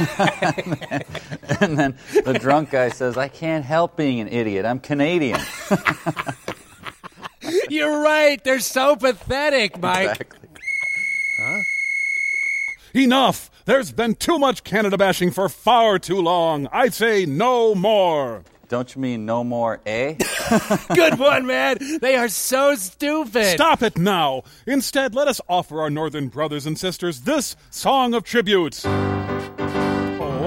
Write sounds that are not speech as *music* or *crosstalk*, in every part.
*laughs* and then the drunk guy says, I can't help being an idiot. I'm Canadian. *laughs* You're right. They're so pathetic, Mike. Exactly. Enough! There's been too much Canada bashing for far too long. I say no more. Don't you mean no more eh? *laughs* Good one, man. They are so stupid. Stop it now! Instead, let us offer our northern brothers and sisters this song of tribute.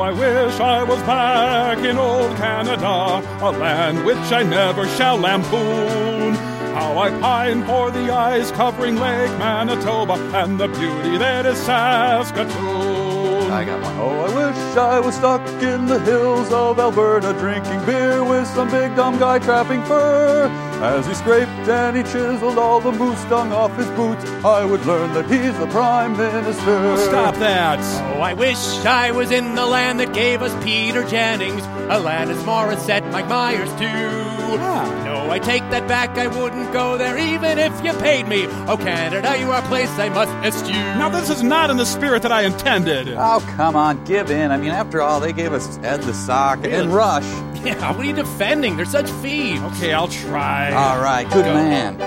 I wish I was back in old Canada, a land which I never shall lampoon. How I pine for the ice covering Lake Manitoba and the beauty that is Saskatoon. I got one. Oh, I wish I was stuck in the hills of Alberta drinking beer with some big dumb guy trapping fur. As he scraped and he chiseled all the moose dung off his boots, I would learn that he's the Prime Minister. Oh, stop that! Oh, I wish I was in the land that gave us Peter Jennings, Alanis Morissette, Mike Myers, too. Ah. No, I take that back. I wouldn't go there even if you paid me. Oh, Canada, you are a place I must eschew. Now, this is not in the spirit that I intended. Oh, come on, give in. I mean, after all, they gave us Ed the Sock and Rush. *laughs* Yeah, what are you defending? They're such thieves. Okay, I'll try. All right, good Go. man.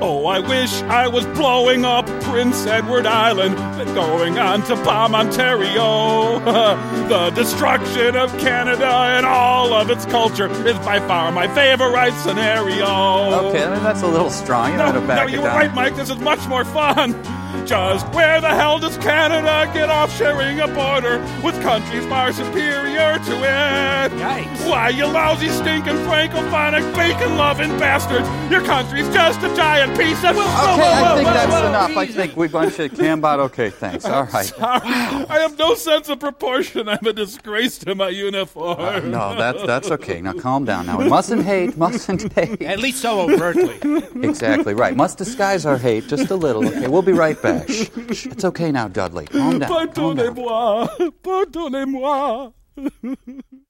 Oh, I wish I was blowing up Prince Edward Island and going on to bomb Ontario. *laughs* the destruction of Canada and all of its culture is by far my favorite scenario. Okay, I mean, that's a little strong. You No, know to no, back you it were down. right, Mike. This is much more fun. Just where the hell does Canada get off sharing a border with countries far superior to it? Yikes. Why, you lousy, stinking, francophonic, bacon-loving bastards! Your country's just a giant piece of... Okay, I think that's enough. I think we bunch of Cambot. Okay, thanks. All right. Sorry, I have no sense of proportion. I'm a disgrace to my uniform. Uh, no, that's that's okay. Now calm down. Now we mustn't hate. Mustn't hate. At least so overtly. Exactly right. Must disguise our hate just a little. Okay, we'll be right back. Shh, shh. It's okay now, Dudley. Calm *laughs* down. Calm down. Pardonnez-moi, pardonnez-moi. *laughs*